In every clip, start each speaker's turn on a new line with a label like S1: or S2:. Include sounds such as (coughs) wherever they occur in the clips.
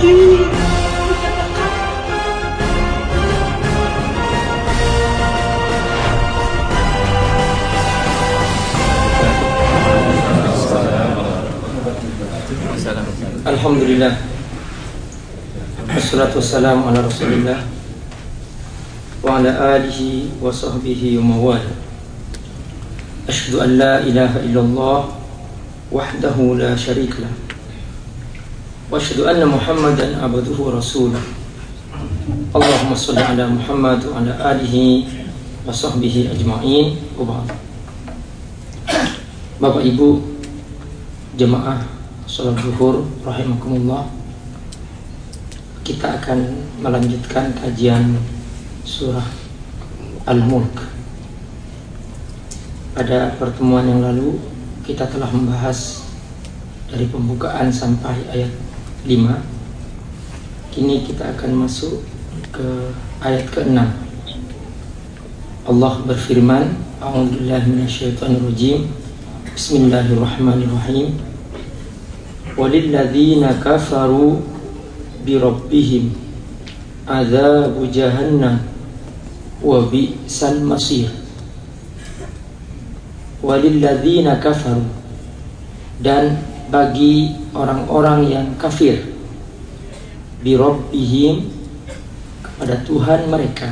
S1: الحمد
S2: لله والصلاة والسلام على رسول الله وعلى آله وصحبه ومن والاه أشهد أن لا إله إلا الله وحده لا شريك له. Wa rasulah Allahumma salli ala muhammad wa ala alihi wa sahbihi ajma'in. Wa ba'd. Bapak Ibu Jemaah Salat zuhur rahimakumullah. Kita akan melanjutkan kajian surah Al-Mulk. Pada pertemuan yang lalu kita telah membahas dari pembukaan sampai ayat 5 Kini kita akan masuk ke ayat ke-6 Allah berfirman A'udzubillahiminasyaitonirrojim Bismillahirrahmanirrahim. Walilladzina kafaru birabbihim Azabu jahannam Wa bi'sal masir. Walilladzina kafaru. Dan bagi orang-orang yang kafir birabbihim kepada Tuhan mereka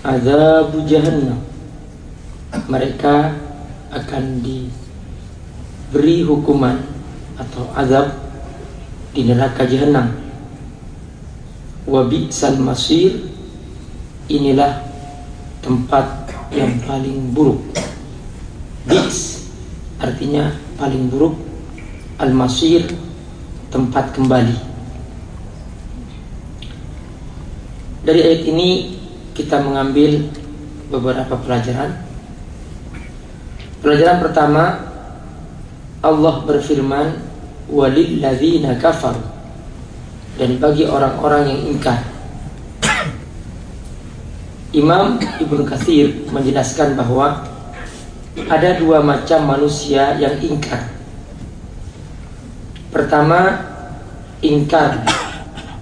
S2: azab jahannam mereka akan diberi hukuman atau azab di neraka jahanam. Wa bi'sal masir inilah tempat yang paling buruk. Bi's artinya paling buruk. Al-masir tempat kembali. Dari ayat ini kita mengambil beberapa pelajaran. Pelajaran pertama Allah berfirman walilladzina kafar dan bagi orang-orang yang ingkar. Imam Ibnu Katsir menjelaskan bahwa ada dua macam manusia yang ingkar. Pertama, ingkar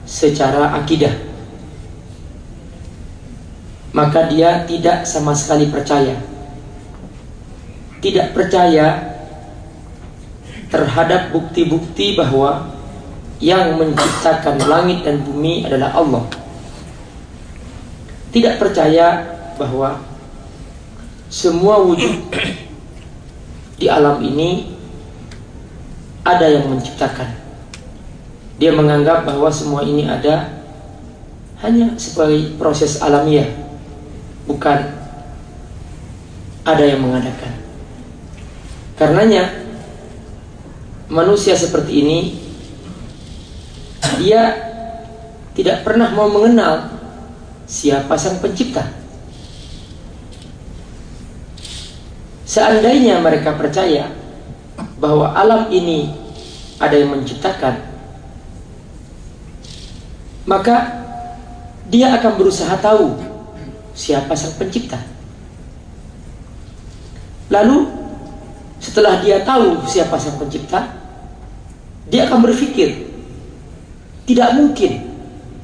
S2: secara akidah. Maka dia tidak sama sekali percaya. Tidak percaya terhadap bukti-bukti bahwa yang menciptakan langit dan bumi adalah Allah. Tidak percaya bahwa semua wujud di alam ini ada yang menciptakan. Dia menganggap bahwa semua ini ada hanya sebagai proses alamiah, bukan ada yang mengadakan. Karenanya manusia seperti ini dia tidak pernah mau mengenal siapa sang pencipta. Seandainya mereka percaya bahwa alam ini ada yang menciptakan, maka dia akan berusaha tahu siapa sang pencipta. Lalu setelah dia tahu siapa sang pencipta, dia akan berpikir, tidak mungkin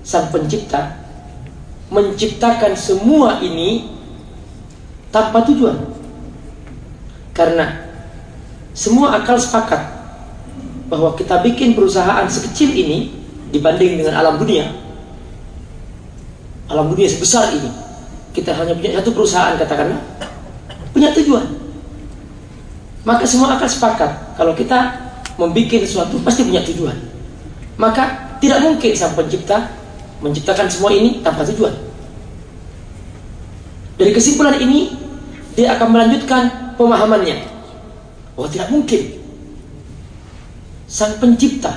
S2: sang pencipta menciptakan semua ini tanpa tujuan. Karena semua akal sepakat bahwa kita bikin perusahaan sekecil ini dibanding dengan alam dunia. Alam dunia sebesar ini. Kita hanya punya satu perusahaan katakanlah punya tujuan. Maka semua akal sepakat kalau kita membuat sesuatu pasti punya tujuan. Maka tidak mungkin sang pencipta menciptakan semua ini tanpa tujuan. Dari kesimpulan ini, dia akan melanjutkan pemahamannya. Oh tidak mungkin. Sang pencipta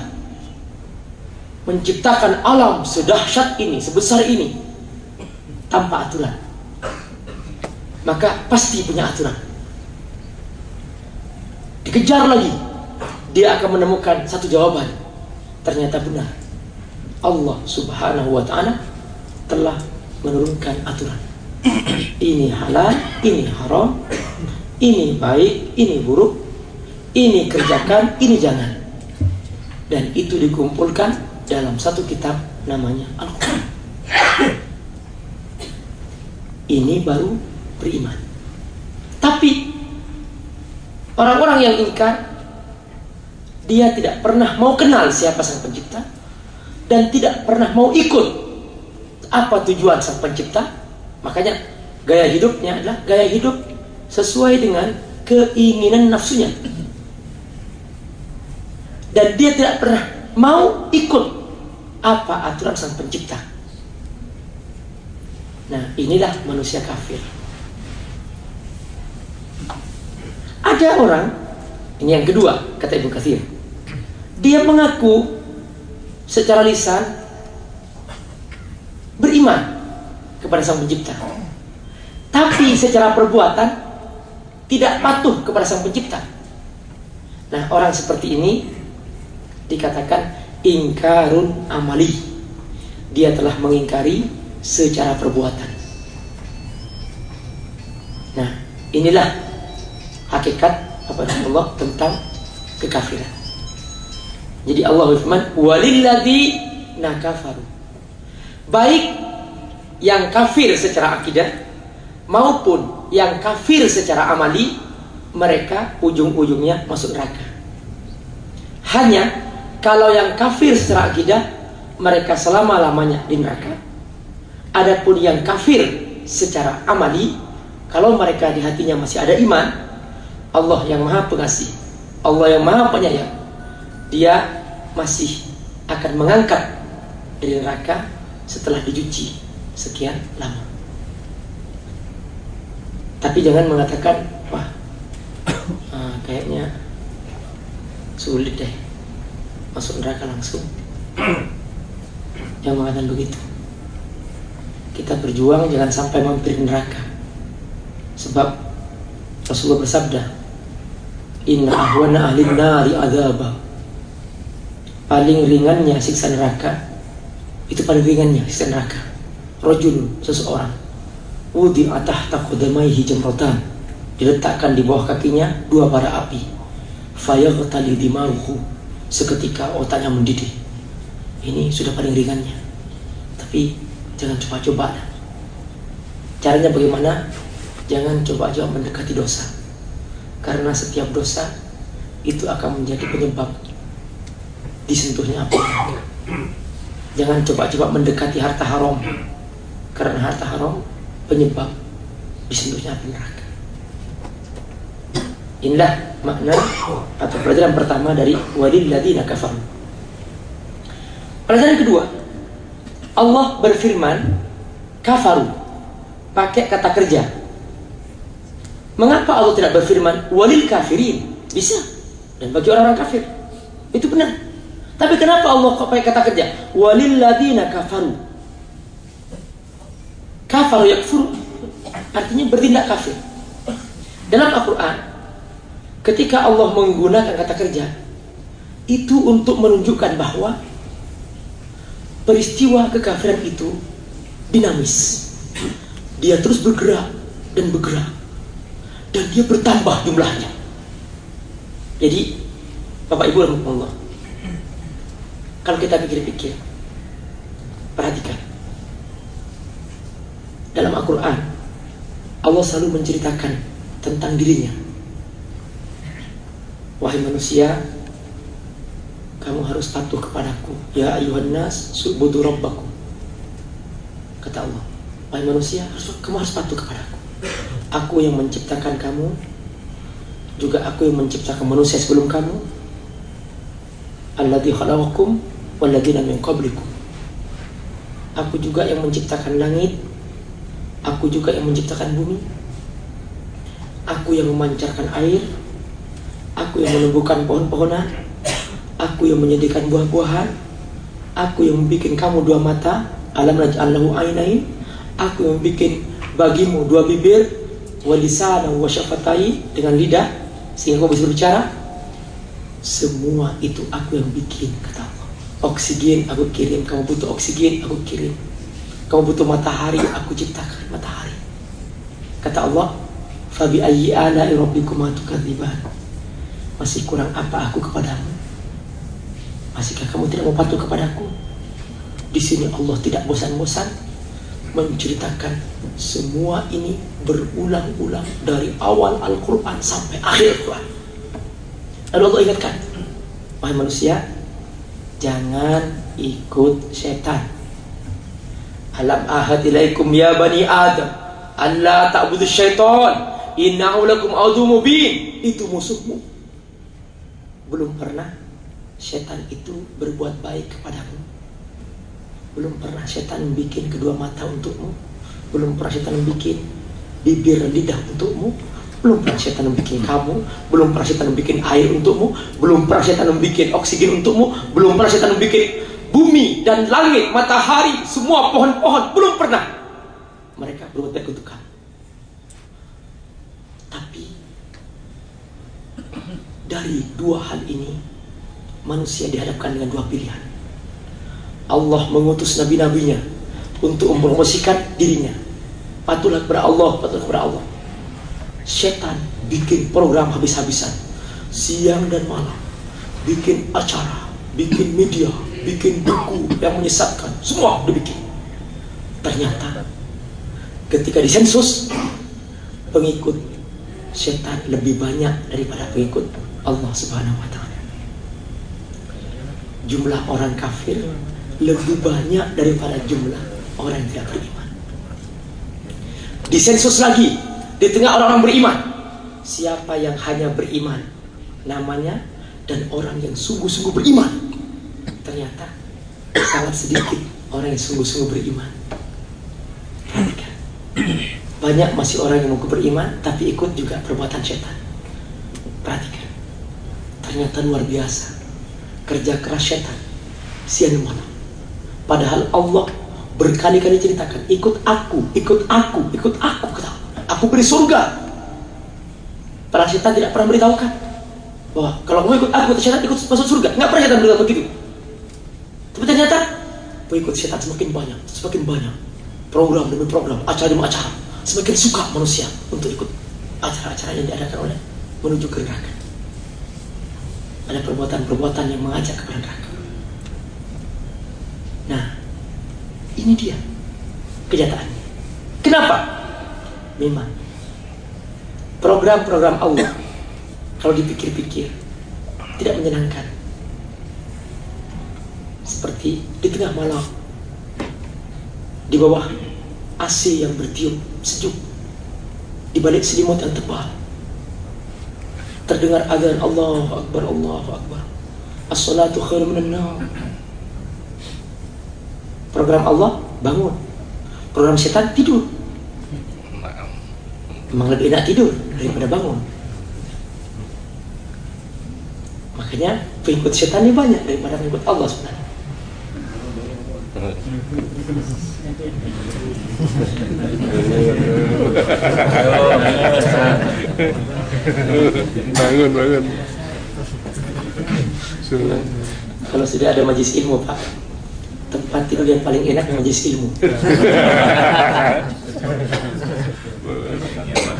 S2: menciptakan alam sedahsyat ini, sebesar ini, tanpa aturan. Maka pasti punya aturan. Dikejar lagi dia akan menemukan satu jawaban. Ternyata benar. Allah Subhanahu wa taala telah menurunkan aturan. ini halal, ini haram, ini baik, ini buruk, ini kerjakan, ini jangan. Dan itu dikumpulkan dalam satu kitab namanya Al-Quran. Ini baru beriman. Tapi orang-orang yang ingkar dia tidak pernah mau kenal siapa sang pencipta dan tidak pernah mau ikut apa tujuan sang pencipta. Makanya gaya hidupnya adalah gaya hidup sesuai dengan keinginan nafsunya. Dan dia tidak pernah mau ikut apa aturan sang pencipta. Nah, inilah manusia kafir. Ada orang, ini yang kedua, kata Ibu Kathir. Dia mengaku secara lisan beriman kepada sang pencipta. Tapi secara perbuatan tidak patuh kepada sang pencipta. Nah, orang seperti ini dikatakan ingkarun amali. Dia telah mengingkari secara perbuatan. Nah, inilah hakikat apa Allah tentang kekafiran. Jadi Allah berfirman, "Walilladzi nakafaru." Baik yang kafir secara akidah maupun yang kafir secara amali mereka ujung-ujungnya masuk neraka. Hanya kalau yang kafir secara akidah mereka selama-lamanya di neraka. Adapun yang kafir secara amali kalau mereka di hatinya masih ada iman, Allah yang Maha Pengasih, Allah yang Maha Penyayang, Dia masih akan mengangkat dari neraka setelah dicuci sekian lama. Tapi jangan mengatakan, wah, uh, (coughs) kayaknya sulit deh masuk neraka langsung. Yang mengatakan begitu. Kita berjuang jangan sampai mampir neraka. Sebab Rasulullah bersabda, Inna ahwana ahli nari adaba. Paling ringannya siksa neraka itu paling ringannya siksa neraka. Rojul seseorang Wudi atah takudamaihi jamratan diletakkan di bawah kakinya dua bara api. Fayaghtali dimaruhu seketika otaknya mendidih. Ini sudah paling ringannya. Tapi jangan coba-coba. Caranya bagaimana? Jangan coba-coba mendekati dosa. Karena setiap dosa itu akan menjadi penyebab disentuhnya api. Jangan coba-coba mendekati harta haram. Karena harta haram penyebab disentuhnya api neraka. Inilah makna atau pelajaran pertama dari ladina kafaru. Pelajaran kedua, Allah berfirman kafaru pakai kata kerja. Mengapa Allah tidak berfirman walil kafirin? Bisa. Dan bagi orang-orang kafir. Itu benar. Tapi kenapa Allah pakai kata kerja? Walil ladina kafaru kafar yakfur artinya bertindak kafir. Dalam Al-Quran, ketika Allah menggunakan kata kerja, itu untuk menunjukkan bahwa peristiwa kekafiran itu dinamis. Dia terus bergerak dan bergerak. Dan dia bertambah jumlahnya. Jadi, Bapak Ibu Allah, kalau kita pikir-pikir, perhatikan dalam Al-Quran Allah selalu menceritakan tentang dirinya Wahai manusia Kamu harus patuh kepadaku Ya ayuhan nas Subudu Kata Allah Wahai manusia Kamu harus patuh kepadaku Aku yang menciptakan kamu Juga aku yang menciptakan manusia sebelum kamu Alladhi khalaqakum Walladhina min qablikum Aku juga yang menciptakan langit Aku juga yang menciptakan bumi. Aku yang memancarkan air. Aku yang menumbuhkan pohon-pohonan. Aku yang menyediakan buah-buahan. Aku yang membuat kamu dua mata. Alam naj'allahu ainain. Aku yang membuat bagimu dua bibir. Walisana wa syafatai dengan lidah sehingga kau bisa berbicara. Semua itu aku yang bikin kata Allah. Oksigen aku kirim, kamu butuh oksigen aku kirim. Kamu butuh matahari, aku ciptakan matahari. Kata Allah, "Fabi ayyi ala'i rabbikuma tukadziban?" Masih kurang apa aku kepadamu? Masihkah kamu tidak mau patuh kepadaku? Di sini Allah tidak bosan-bosan menceritakan semua ini berulang-ulang dari awal Al-Quran sampai akhir Al-Quran. Lalu Allah ingatkan, wahai manusia, jangan ikut setan. Alam ahad ilaikum ya bani Adam, Allah ta'budu syaitan, innahu lakum adu mubin. Itu musuhmu. Belum pernah setan itu berbuat baik kepadamu belum pernah setan bikin kedua mata untukmu. Belum pernah setan bikin bibir lidah untukmu. Belum pernah setan bikin kamu. Belum pernah setan bikin air untukmu. Belum pernah setan bikin oksigen untukmu. Belum pernah setan bikin bumi dan langit, matahari, semua pohon-pohon. Belum pernah. Mereka berbuat baik untuk kamu. Tapi dari dua hal ini manusia dihadapkan dengan dua pilihan Allah mengutus nabi-nabinya untuk mempromosikan dirinya. Patuhlah kepada Allah, patuhlah kepada Allah. Setan bikin program habis-habisan, siang dan malam, bikin acara, bikin media, bikin buku yang menyesatkan, semua dibikin. Ternyata ketika disensus pengikut setan lebih banyak daripada pengikut Allah Subhanahu wa taala. Jumlah orang kafir lebih banyak daripada jumlah orang yang tidak beriman. Disensus lagi di tengah orang-orang beriman, siapa yang hanya beriman namanya dan orang yang sungguh-sungguh beriman. Ternyata sangat sedikit orang yang sungguh-sungguh beriman. Perhatikan. Banyak masih orang yang mau beriman tapi ikut juga perbuatan setan. Perhatikan. Ternyata luar biasa. Kerja keras setan. Siang malam Padahal Allah berkali-kali ceritakan, ikut aku, ikut aku, ikut aku, kata Aku beri surga. Para setan tidak pernah beritahukan bahwa kalau mau ikut aku, setan ikut masuk surga. Nggak pernah setan beritahu begitu. Tapi ternyata pengikut setan semakin banyak, semakin banyak. Program demi program, acara demi acara. Semakin suka manusia untuk ikut acara-acara yang diadakan oleh menuju ke neraka. Ada perbuatan-perbuatan yang mengajak kepada neraka. Nah, ini dia kenyataannya. Kenapa? Memang program-program Allah kalau dipikir-pikir tidak menyenangkan. Seperti di tengah malam di bawah AC yang bertiup sejuk di balik selimut yang tebal terdengar azan Allah Akbar Allah Akbar as-salatu khairu minan Program Allah bangun. Program setan tidur. Memang lebih enak tidur daripada bangun. Makanya pengikut setan ini banyak daripada pengikut Allah sebenarnya.
S1: Bangun bangun
S2: kalau sudah ada majlis ilmu pak tempat tidur yang paling enak majelis ilmu. (laughs)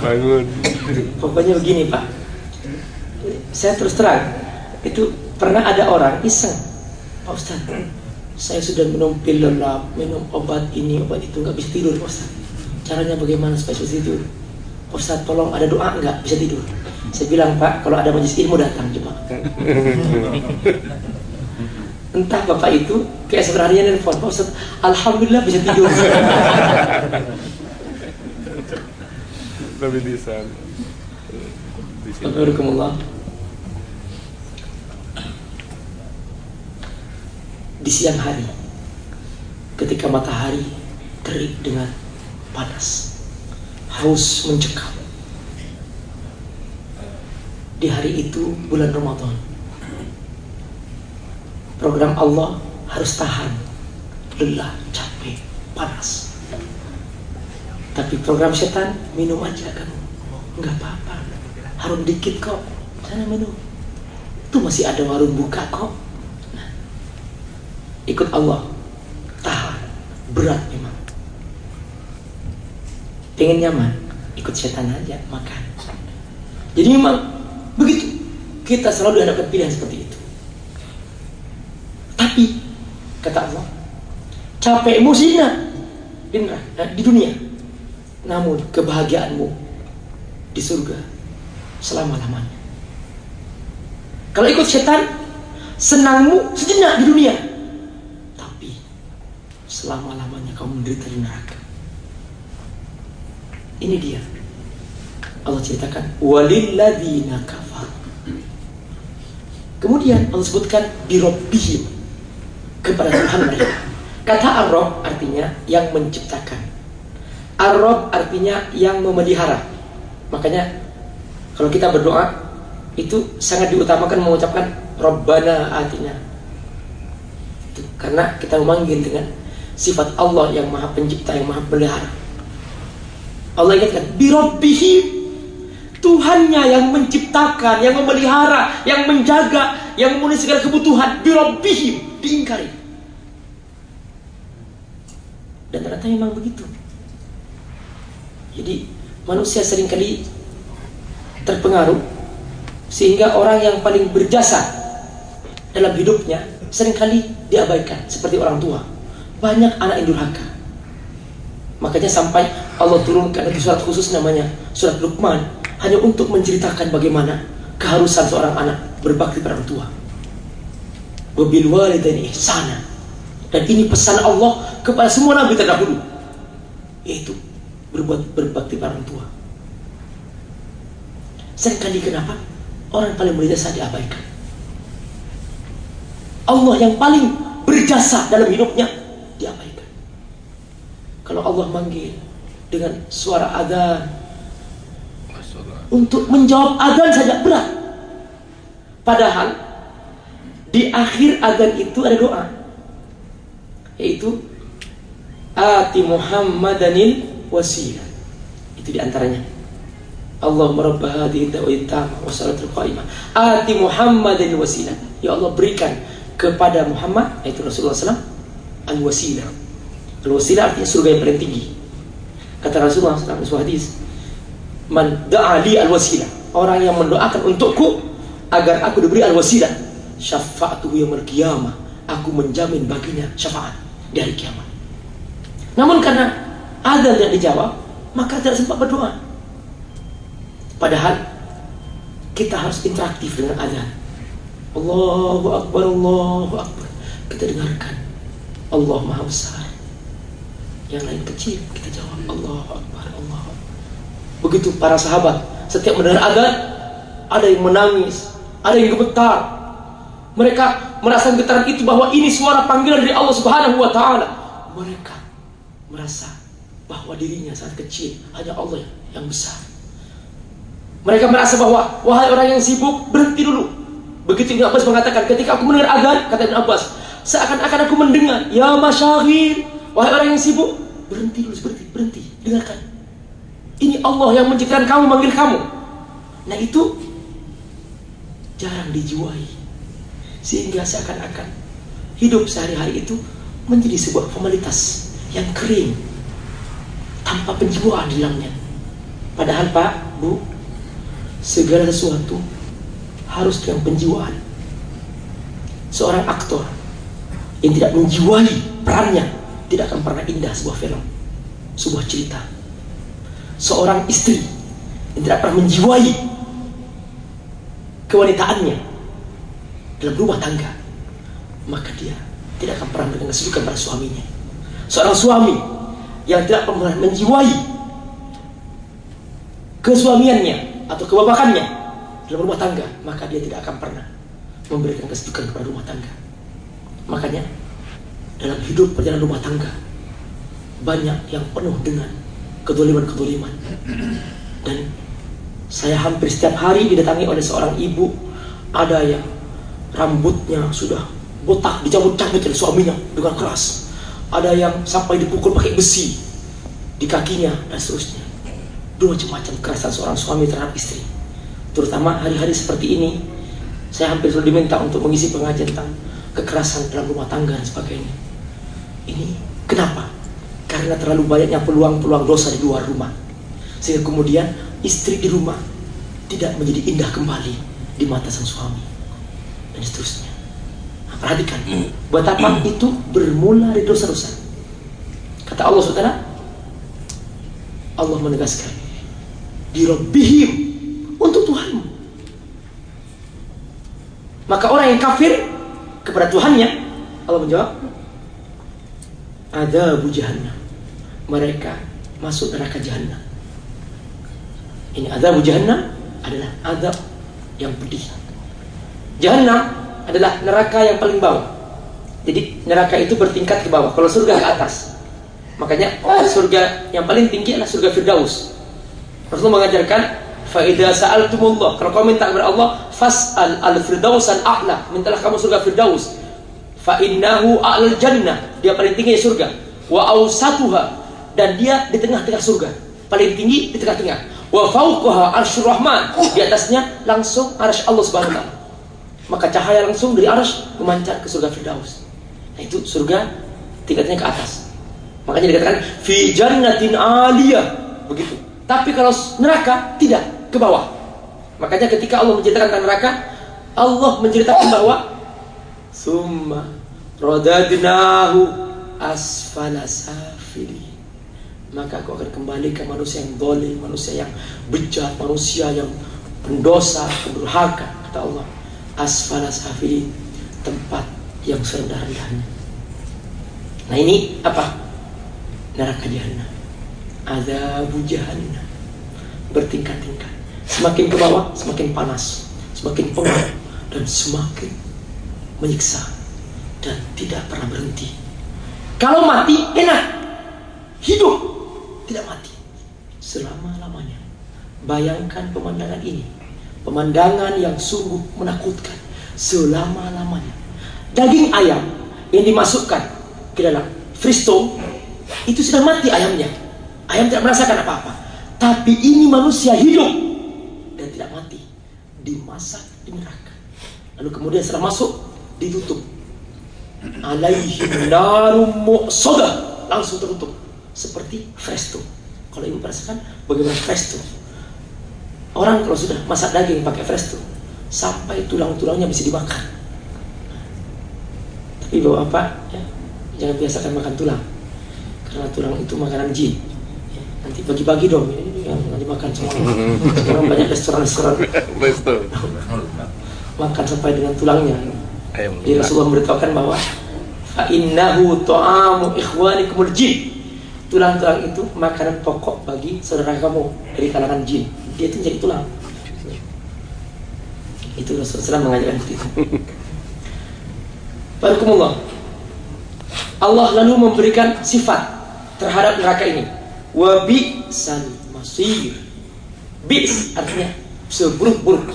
S1: Bangun.
S2: Pokoknya begini Pak. Saya terus terang, itu pernah ada orang iseng, Pak Ustaz, saya sudah minum pil lelap, minum obat ini, obat itu, nggak bisa tidur Pak Ustaz. Caranya bagaimana supaya bisa tidur? Ustaz, tolong ada doa nggak bisa tidur? Saya bilang Pak, kalau ada majelis ilmu datang coba. entah bapak itu kayak sebenarnya nelfon Pak Ustaz Alhamdulillah bisa tidur
S1: tapi di sana
S2: di siang hari ketika matahari terik dengan panas haus mencekam di hari itu bulan Ramadan program Allah harus tahan lelah, capek, panas. Tapi program setan minum aja kamu, nggak apa-apa. Harum dikit kok, sana minum. Itu masih ada warung buka kok. Nah, ikut Allah, tahan, berat memang. Pengen nyaman, ikut setan aja, makan. Jadi memang begitu. Kita selalu dihadapkan pilihan seperti itu. Tapi kata Allah, capekmu zina di, di dunia. Namun kebahagiaanmu di surga selama-lamanya. Kalau ikut setan, senangmu sejenak di dunia. Tapi selama-lamanya kau menderita di neraka. Ini dia. Allah ceritakan walilladzina kafar. Kemudian Allah sebutkan birobbihim kepada Tuhan mereka. Kata Ar-Rabb artinya yang menciptakan. Ar-Rabb artinya yang memelihara. Makanya kalau kita berdoa itu sangat diutamakan mengucapkan Rabbana. Itu karena kita memanggil dengan sifat Allah yang Maha Pencipta, yang Maha Pelihara. Allah ingatkan birobbihim Tuhannya yang menciptakan, yang memelihara, yang menjaga, yang memenuhi segala kebutuhan. Birobbihim diingkari. Dan ternyata memang begitu. Jadi manusia sering kali terpengaruh sehingga orang yang paling berjasa dalam hidupnya sering kali diabaikan seperti orang tua. Banyak anak yang durhaka. Makanya sampai Allah turunkan lagi surat khusus namanya surat Luqman hanya untuk menceritakan bagaimana keharusan seorang anak berbakti pada orang tua. Wabil walidaini ihsana. Dan ini pesan Allah kepada semua nabi terdahulu. Yaitu berbuat berbakti pada orang tua. Seringkali kenapa? Orang paling berjasa diabaikan. Allah yang paling berjasa dalam hidupnya. Kalau Allah manggil dengan suara adzan untuk menjawab adzan saja berat. Padahal di akhir adzan itu ada doa. Yaitu Ati Muhammadanil wasilah. Itu di antaranya. Allah merabbah hadhihi da'wati tamah wa salatul qa'imah. Ati Muhammadanil wasilah. Ya Allah berikan kepada Muhammad yaitu Rasulullah SAW al wasilah. Al wasilah artinya surga yang paling tinggi. Kata Rasulullah SAW dalam hadis, man da'ali al-wasilah. Orang yang mendoakan untukku agar aku diberi al-wasilah. Syafa'atuhu yaumil qiyamah. Aku menjamin baginya syafaat di hari kiamat. Namun karena ada yang dijawab, maka tidak sempat berdoa. Padahal kita harus interaktif dengan azan. Allahu Akbar, Allahu Akbar. Kita dengarkan. Allah Maha Besar. Yang lain kecil, kita jawab Allahu Akbar, Akbar. Begitu para sahabat setiap mendengar azan ada yang menangis, ada yang gemetar. Mereka merasa getaran itu bahwa ini suara panggilan dari Allah Subhanahu wa taala. Mereka merasa bahwa dirinya sangat kecil, hanya Allah yang besar. Mereka merasa bahwa wahai orang yang sibuk, berhenti dulu. Begitu Ibn Abbas mengatakan, ketika aku mendengar azan, kata Ibn Abbas, seakan-akan aku mendengar, ya masyahir, wahai orang yang sibuk, berhenti dulu, berhenti, berhenti, dengarkan. Ini Allah yang menciptakan kamu, manggil kamu. Nah itu jarang dijuai. Sehingga seakan-akan hidup sehari-hari itu menjadi sebuah formalitas yang kering. Tanpa penjiwaan di dalamnya. Padahal Pak, Bu, segala sesuatu harus dengan penjiwaan. Seorang aktor yang tidak menjiwai perannya tidak akan pernah indah sebuah film, sebuah cerita seorang istri yang tidak pernah menjiwai kewanitaannya dalam rumah tangga, maka dia tidak akan pernah memberikan kesejukan pada suaminya. Seorang suami yang tidak pernah menjiwai kesuamiannya atau kebapakannya dalam rumah tangga, maka dia tidak akan pernah memberikan kesejukan kepada rumah tangga. Makanya dalam hidup perjalanan rumah tangga banyak yang penuh dengan kedoliman-kedoliman. Dan saya hampir setiap hari didatangi oleh seorang ibu, ada yang rambutnya sudah botak, dicabut-cabut oleh suaminya dengan keras. Ada yang sampai dipukul pakai besi di kakinya dan seterusnya. Dua macam-macam kerasan seorang suami terhadap istri. Terutama hari-hari seperti ini, saya hampir selalu diminta untuk mengisi pengajian tentang kekerasan dalam rumah tangga dan sebagainya. Ini kenapa? karena terlalu banyaknya peluang-peluang dosa di luar rumah. Sehingga kemudian istri di rumah tidak menjadi indah kembali di mata sang suami. Dan seterusnya. Perhatikan, buat apa itu bermula dari dosa-dosa. Kata Allah SWT, Allah menegaskan, Dirobbihim, untuk Tuhanmu. Maka orang yang kafir kepada Tuhannya, Allah menjawab, ada jahannam. Mereka masuk neraka jahanam. Ini azab jahannam adalah azab yang pedih. Jahanam adalah neraka yang paling bawah. Jadi neraka itu bertingkat ke bawah. Kalau surga ke atas. Makanya oh, surga yang paling tinggi adalah surga Firdaus. Rasulullah mengajarkan faida sa'altumullah. Kalau kau minta kepada Allah, fas'al al-firdaus al-a'la. Mintalah kamu surga Firdaus. Fa innahu a'lal jannah. Dia paling tinggi surga. Wa awsatuha dan dia di tengah-tengah surga. Paling tinggi di tengah-tengah. Wa fauqaha arsyur rahman. Di atasnya langsung arsy Allah Subhanahu wa taala maka cahaya langsung dari aras memancar ke surga Firdaus. Nah, itu surga tingkatnya ke atas. Makanya dikatakan fi jannatin aliyah begitu. Tapi kalau neraka tidak ke bawah. Makanya ketika Allah menceritakan tentang neraka, Allah menceritakan bahwa summa rodadnahu asfala safili. Maka aku akan kembali ke manusia yang dolim, manusia yang bejat, manusia yang pendosa, pendurhaka, kata Allah. Asfala safilin tempat yang serendah-rendahnya nah ini apa? Neraka jahanam azabu jahannam. Bertingkat-tingkat. Semakin ke bawah semakin panas semakin pengap dan semakin menyiksa dan tidak pernah berhenti kalau mati enak hidup tidak mati selama-lamanya bayangkan pemandangan ini Pemandangan yang sungguh menakutkan selama-lamanya. Daging ayam yang dimasukkan ke dalam fristo itu sudah mati ayamnya. Ayam tidak merasakan apa-apa. Tapi ini manusia hidup dan tidak mati. Dimasak di neraka. Lalu kemudian setelah masuk ditutup. Alaihi narum mu'sodah. Langsung tertutup. Seperti fresto. Kalau ibu merasakan bagaimana fresto Orang kalau sudah masak daging pakai fresh tuh, sampai tulang-tulangnya bisa dimakan. Tapi bawa apa? Ya, jangan biasakan makan tulang, karena tulang itu makanan jin. Ya, nanti bagi-bagi dong, ini yang dimakan semua. (laughs) Sekarang banyak restoran-restoran makan sampai dengan tulangnya. Jadi Rasulullah memberitahukan bahwa fa innahu ta'amu ikhwanikumul jin. Tulang-tulang itu makanan pokok bagi saudara kamu dari kalangan jin. Dia itu jadi tulang. Itu Rasulullah mengajarkan itu. Barakumullah. Allah lalu memberikan sifat terhadap neraka ini. Wabi san masir. Bis artinya seburuk-buruk.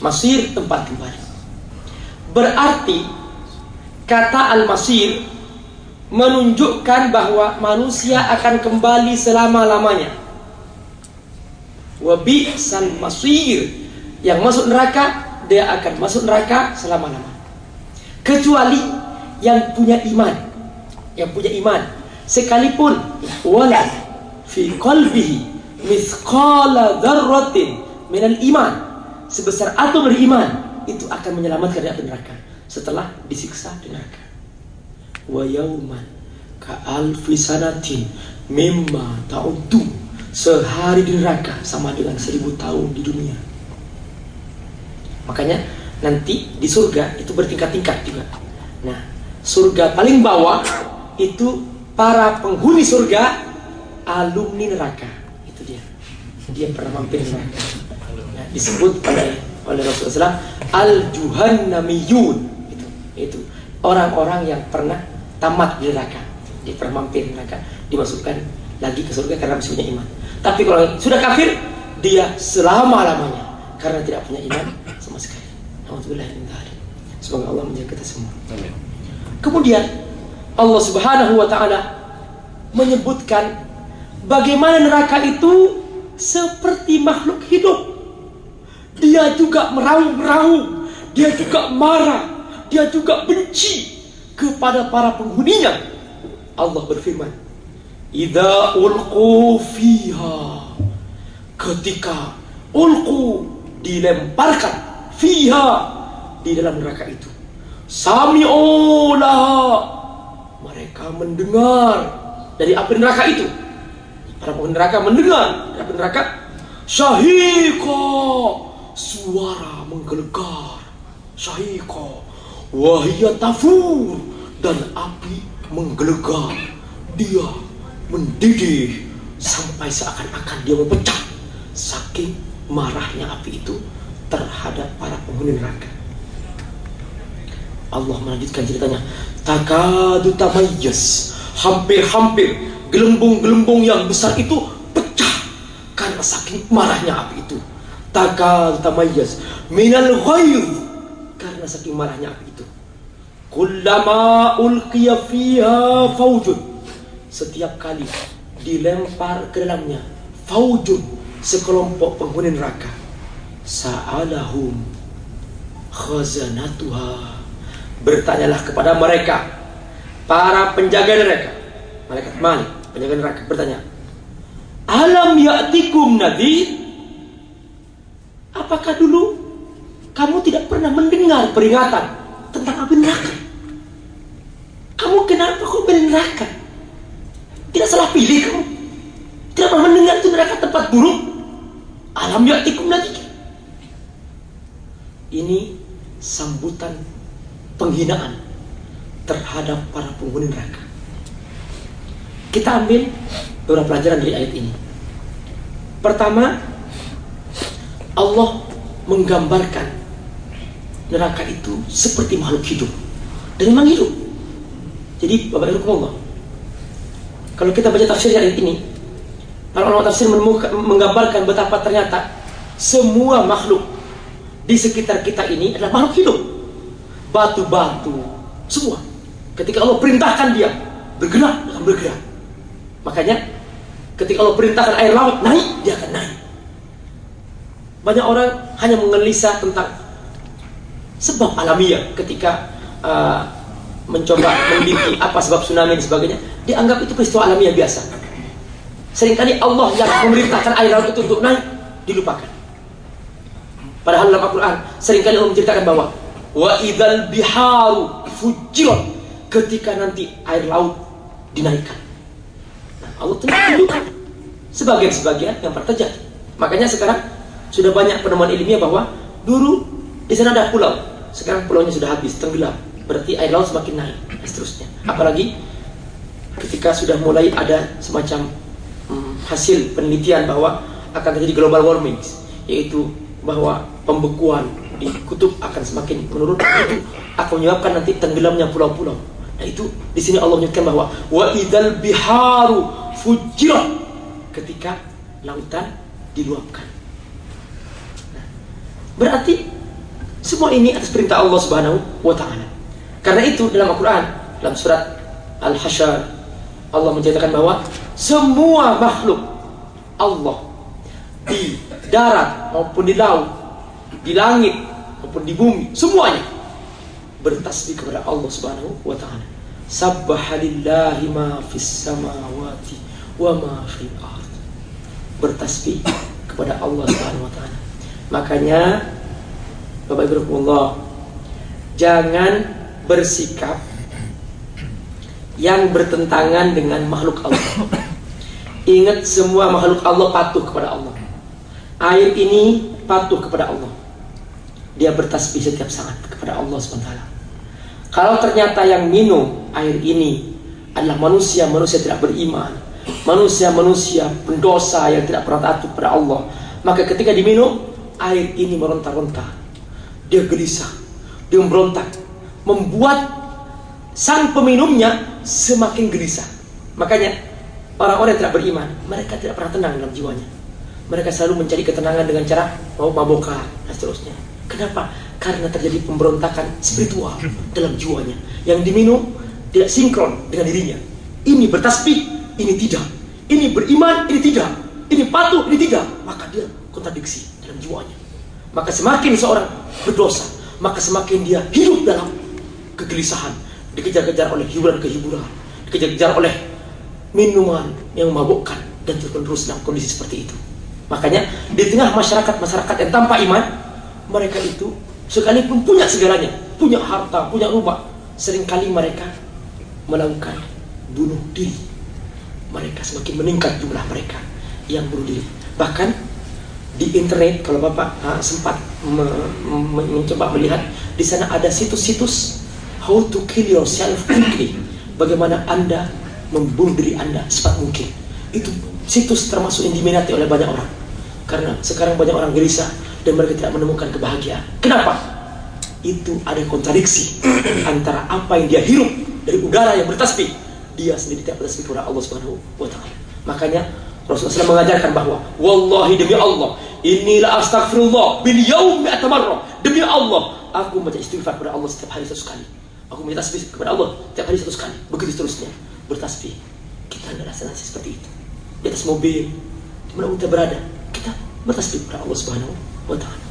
S2: Masir tempat kembali berarti kata al-masir menunjukkan bahwa manusia akan kembali selama-lamanya. Wabi'sal masir. Yang masuk neraka dia akan masuk neraka selama-lama kecuali yang punya iman. Yang punya iman. Sekalipun wala fi qalbihi mithqala dzarratin minal iman. Sebesar atom dari iman itu akan menyelamatkan dari neraka setelah disiksa di neraka wa yauman ka alfi sanatin mimma ta'uddu Sehari di neraka sama dengan seribu tahun di dunia. Makanya nanti di surga itu bertingkat-tingkat juga. Nah, surga paling bawah itu para penghuni surga alumni neraka. Itu dia. Dia pernah mampir neraka. Nah, disebut oleh oleh Rasulullah al-juhannamiyun itu itu orang-orang yang pernah tamat di neraka. Dia pernah mampir neraka, dimasukkan lagi ke surga karena masih punya iman. Tapi kalau sudah kafir, dia selama-lamanya karena tidak punya iman sama sekali. Alhamdulillah Semoga Allah menjaga kita semua. Amin. Kemudian Allah Subhanahu wa taala menyebutkan bagaimana neraka itu seperti makhluk hidup. Dia juga meraung-raung, dia juga marah, dia juga benci kepada para penghuninya. Allah berfirman, Idza ulqu fiha ketika ulqu dilemparkan fiha di dalam neraka itu Sami'ulah. Mereka mendengar dari api neraka itu. Para penghuni neraka mendengar dari api neraka. Syahiko. Suara menggelegar. Syahiko. Wahia tafur. Dan api menggelegar. Dia mendidih sampai seakan-akan dia memecah saking marahnya api itu terhadap para penghuni neraka. Allah melanjutkan ceritanya. Takadu tamayyaz. Hampir-hampir gelembung-gelembung yang besar itu pecah karena saking marahnya api itu. Takadu tamayyaz minal ghayr karena saking marahnya api itu. Kullama ulqiya fiha faujun. Setiap kali dilempar ke dalamnya faujun sekelompok penghuni neraka. Sa'alahum khazanatuha. Bertanyalah kepada mereka para penjaga neraka. Malaikat malik penjaga neraka bertanya alam ya'tikum nadir apakah dulu kamu tidak pernah mendengar peringatan tentang api neraka kamu kenapa kok neraka tidak salah pilih kamu tidak pernah mendengar itu neraka tempat buruk Alam ya'tikum nadhir. Ini sambutan penghinaan terhadap para penghuni neraka. Kita ambil beberapa pelajaran dari ayat ini. Pertama, Allah menggambarkan neraka itu seperti makhluk hidup dan memang hidup. Jadi Bapak Ibu Allah, kalau kita baca tafsir ayat ini, Para ulama tafsir menggambarkan betapa ternyata semua makhluk di sekitar kita ini adalah makhluk hidup. Batu-batu, semua. Ketika Allah perintahkan dia bergerak, akan bergerak. Makanya ketika Allah perintahkan air laut naik, dia akan naik. Banyak orang hanya mengelisah tentang sebab alamiah ketika uh, mencoba (coughs) meneliti apa sebab tsunami dan sebagainya, dianggap itu peristiwa alamiah biasa. Seringkali Allah yang memerintahkan air laut itu untuk naik dilupakan. Padahal dalam Al-Quran sering kali Allah menceritakan bahwa wa biharu fujirat ketika nanti air laut dinaikkan. Nah, Allah tunjukkan sebagian-sebagian yang terjadi. Makanya sekarang sudah banyak penemuan ilmiah bahwa dulu di sana ada pulau, sekarang pulaunya sudah habis, tenggelam. Berarti air laut semakin naik dan seterusnya. Apalagi ketika sudah mulai ada semacam hasil penelitian bahwa akan terjadi global warming yaitu bahwa pembekuan di kutub akan semakin menurun itu akan menyebabkan nanti tenggelamnya pulau-pulau. Nah itu di sini Allah menyebutkan bahwa wa idal biharu fujirat ketika lautan diluapkan. Berarti semua ini atas perintah Allah Subhanahu wa taala. Karena itu dalam Al-Qur'an dalam surat Al-Hasyr Allah menceritakan bahwa semua makhluk Allah di darat maupun di laut, di langit maupun di bumi, semuanya bertasbih kepada Allah Subhanahu wa taala. Sabbahalillahi ma fis samawati wa ma fil ard. Bertasbih kepada Allah Subhanahu wa taala. Makanya Bapak Ibu Allah jangan bersikap yang bertentangan dengan makhluk Allah. Ingat semua makhluk Allah patuh kepada Allah. Air ini patuh kepada Allah. Dia bertasbih setiap saat kepada Allah SWT. Kalau ternyata yang minum air ini adalah manusia-manusia tidak beriman, manusia-manusia pendosa yang tidak pernah taat kepada Allah, maka ketika diminum air ini meronta-ronta, dia gelisah, dia memberontak, membuat sang peminumnya semakin gelisah. Makanya Orang-orang yang tidak beriman, mereka tidak pernah tenang dalam jiwanya. Mereka selalu mencari ketenangan dengan cara mau mabokan dan seterusnya. Kenapa? Karena terjadi pemberontakan spiritual dalam jiwanya. Yang diminum tidak sinkron dengan dirinya. Ini bertasbih, ini tidak. Ini beriman, ini tidak. Ini patuh, ini tidak. Maka dia kontradiksi dalam jiwanya. Maka semakin seorang berdosa, maka semakin dia hidup dalam kegelisahan, dikejar-kejar oleh hiburan-kehiburan, dikejar-kejar oleh minuman yang memabukkan dan terus dalam kondisi seperti itu. Makanya di tengah masyarakat-masyarakat yang tanpa iman, mereka itu sekalipun punya segalanya, punya harta, punya rumah. Seringkali mereka melakukan bunuh diri. Mereka semakin meningkat jumlah mereka yang bunuh diri. Bahkan di internet kalau Bapak uh, sempat me me mencoba melihat di sana ada situs-situs how to kill yourself quickly. Bagaimana Anda membunuh diri Anda secepat mungkin. Itu situs termasuk yang diminati oleh banyak orang. Karena sekarang banyak orang gelisah dan mereka tidak menemukan kebahagiaan. Kenapa? Itu ada kontradiksi (clears throat) antara apa yang dia hirup dari udara yang bertasbih, dia sendiri tidak bertasbih kepada Allah Subhanahu wa. Makanya Rasulullah SAW mengajarkan bahwa wallahi demi Allah, inilah astagfirullah bil yaumi atamarrah. Demi Allah, aku membaca istighfar kepada Allah setiap hari satu kali. Aku minta tasbih kepada Allah setiap hari satu kali. Begitu seterusnya bertasbih. Kita adalah senantiasa seperti itu. Di atas mobil, di mana kita berada, kita bertasbih kepada Allah Subhanahu wa taala.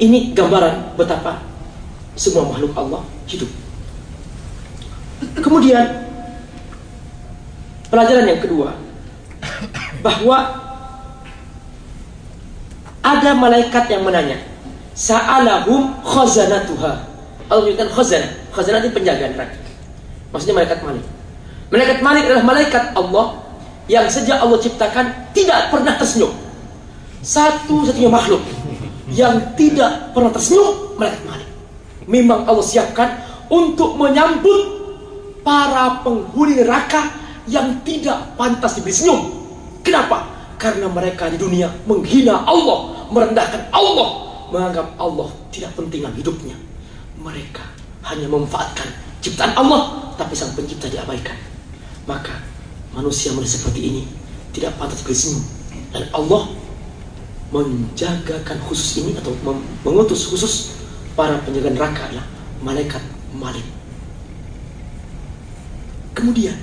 S2: Ini gambaran betapa semua makhluk Allah hidup. Kemudian pelajaran yang kedua bahwa ada malaikat yang menanya, "Sa'alahum khazanatuha." Allah menyebutkan khazanah. Khazanah itu penjaga neraka. Maksudnya malaikat Malik. Malaikat Malik adalah malaikat Allah yang sejak Allah ciptakan tidak pernah tersenyum. Satu-satunya makhluk yang tidak pernah tersenyum malaikat Malik. Memang Allah siapkan untuk menyambut para penghuni neraka yang tidak pantas diberi senyum. Kenapa? Karena mereka di dunia menghina Allah, merendahkan Allah, menganggap Allah tidak penting dalam hidupnya. Mereka hanya memanfaatkan ciptaan Allah, tapi sang pencipta diabaikan. Maka manusia manusia seperti ini tidak pantas diberi senyum. Dan Allah menjagakan khusus ini atau mengutus khusus para penjaga neraka adalah malaikat Malik. Kemudian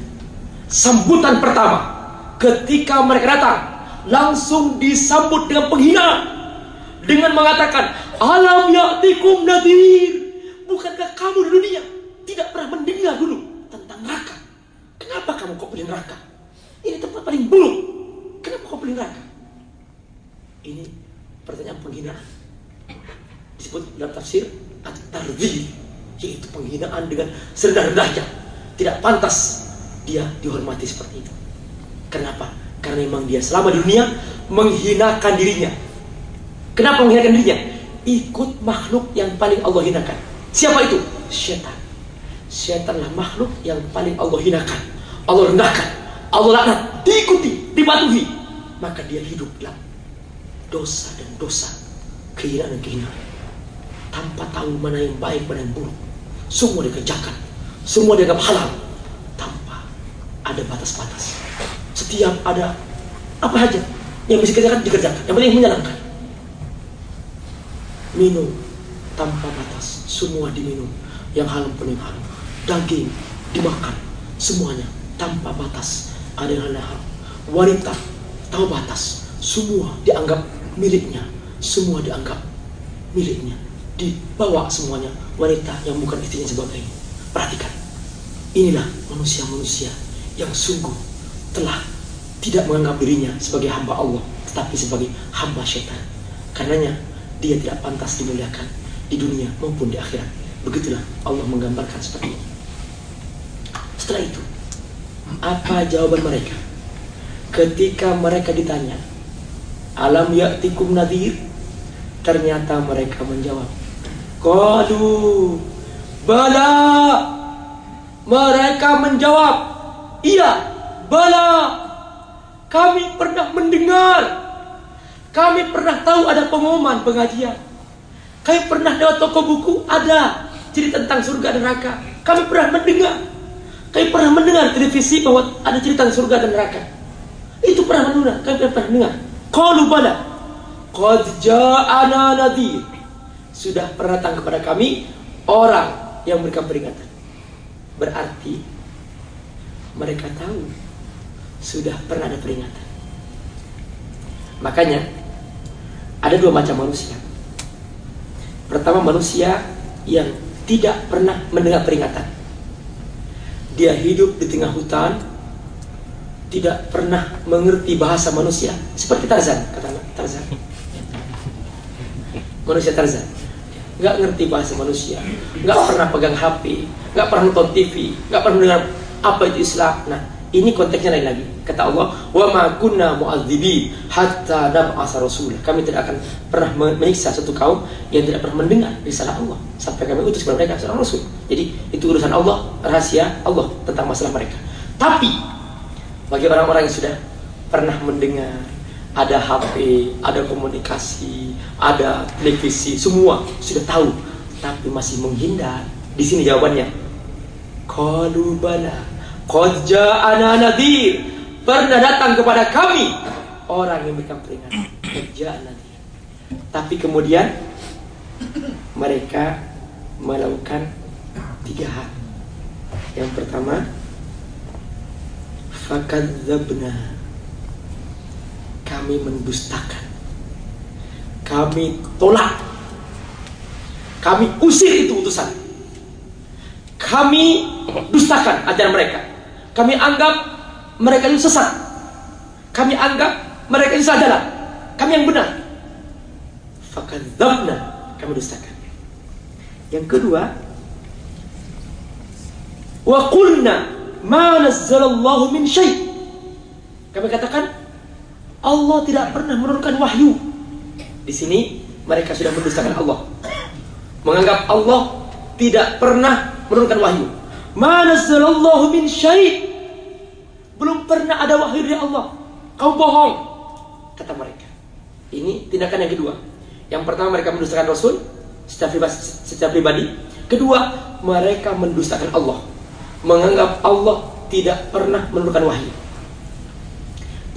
S2: sambutan pertama. Ketika mereka datang langsung disambut dengan penghinaan. Dengan mengatakan alam ya'tikum nadir. Bukankah kamu di dunia tidak pernah mendengar dulu tentang neraka? Kenapa kamu kok pilih neraka? Ini tempat paling buruk. Kenapa kau pilih neraka? Ini pertanyaan penghinaan. Disebut dalam tafsir at-tardhir yaitu penghinaan dengan serendah-rendahnya. Tidak pantas dia dihormati seperti itu. Kenapa? Karena memang dia selama di dunia menghinakan dirinya. Kenapa menghinakan dirinya? Ikut makhluk yang paling Allah hinakan. Siapa itu? Syaitan. Syaitanlah makhluk yang paling Allah hinakan. Allah rendahkan. Allah laknat. Diikuti, dipatuhi. Maka dia hidup dalam dosa dan dosa. Kehinaan dan kehinaan. Tanpa tahu mana yang baik, mana yang buruk. Semua dikerjakan semua dianggap halal ada batas-batas. Setiap ada apa saja yang bisa dikerjakan dikerjakan. Yang penting menyenangkan. Minum tanpa batas, semua diminum. Yang halal pun yang halal. Daging dimakan, semuanya tanpa batas. Ada yang halal. Wanita tahu batas, semua dianggap miliknya, semua dianggap miliknya. Dibawa semuanya wanita yang bukan istrinya sebagainya. Perhatikan Inilah manusia-manusia yang sungguh telah tidak menganggap dirinya sebagai hamba Allah, tetapi sebagai hamba syaitan. Karenanya dia tidak pantas dimuliakan di dunia maupun di akhirat. Begitulah Allah menggambarkan seperti ini. Setelah itu, apa jawaban mereka? Ketika mereka ditanya, Alam ya'tikum nadir? Ternyata mereka menjawab, Qalu, Bala, mereka menjawab, iya, bala. Kami pernah mendengar. Kami pernah tahu ada pengumuman pengajian. Kami pernah lewat toko buku ada cerita tentang surga dan neraka. Kami pernah mendengar. Kami pernah mendengar televisi bahwa ada cerita tentang surga dan neraka. Itu pernah mendengar. Kami pernah mendengar. Qalu bala. Qad ja'ana nadir. Sudah pernah datang kepada kami orang yang memberikan peringatan. Berarti mereka tahu sudah pernah ada peringatan. Makanya ada dua macam manusia. Pertama manusia yang tidak pernah mendengar peringatan. Dia hidup di tengah hutan, tidak pernah mengerti bahasa manusia, seperti Tarzan, kata Tarzan. Manusia Tarzan. nggak ngerti bahasa manusia, nggak pernah pegang HP, nggak pernah nonton TV, nggak pernah dengar apa itu Islam. Nah, ini konteksnya lain lagi. Kata Allah, "Wa ma kunna mu'adzibin hatta nab'atsa rasul." Kami tidak akan pernah menyiksa satu kaum yang tidak pernah mendengar risalah Allah sampai kami utus kepada mereka seorang rasul. Jadi, itu urusan Allah, rahasia Allah tentang masalah mereka. Tapi bagi orang-orang yang sudah pernah mendengar ada HP, ada komunikasi, ada televisi, semua sudah tahu, tapi masih menghindar. Di sini jawabannya. Qalu bala, qad ja'ana. Pernah datang kepada kami orang yang memberikan peringatan. Qad Tapi kemudian mereka melakukan tiga hal. Yang pertama, fakadzabna kami mendustakan. Kami tolak. Kami usir itu utusan. Kami dustakan ajaran mereka. Kami anggap mereka itu sesat. Kami anggap mereka itu salah Kami yang benar. Fakadzabna kami dustakan. Yang kedua, wa qulna ma nazzalallahu min syai. Kami katakan Allah tidak pernah menurunkan wahyu. Di sini mereka sudah mendustakan Allah. Menganggap Allah tidak pernah menurunkan wahyu. Manazzalallahu min syai' Belum pernah ada wahyu dari Allah. Kau bohong, kata mereka. Ini tindakan yang kedua. Yang pertama mereka mendustakan Rasul secara pribadi, secara pribadi. Kedua, mereka mendustakan Allah. Menganggap Allah tidak pernah menurunkan wahyu.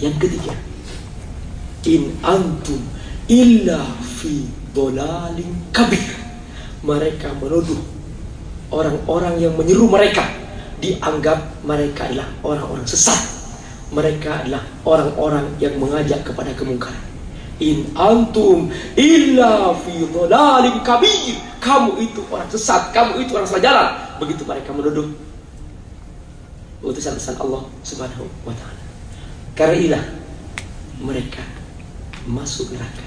S2: Yang ketiga, in antum illa fi dolalin kabir mereka menuduh orang-orang yang menyeru mereka dianggap mereka adalah orang-orang sesat. Mereka adalah orang-orang yang mengajak kepada kemungkaran. In antum illa fi dolalin kabir. Kamu itu orang sesat kamu itu orang salah jalan. Begitu mereka menuduh utusan-utusan Allah subhanahu wa ta'ala. Karena mereka masuk neraka